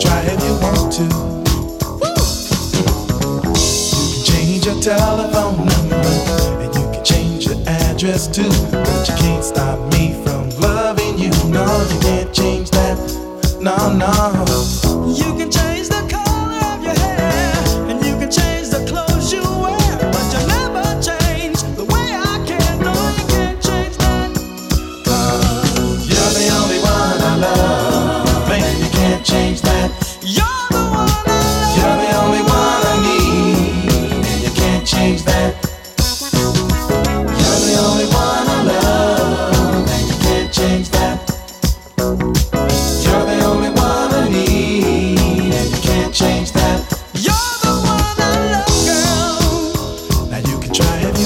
Try if you want to. Woo! You can change your telephone number and you can change your address too. But you can't stop me from loving you. No, you can't change that. No, no.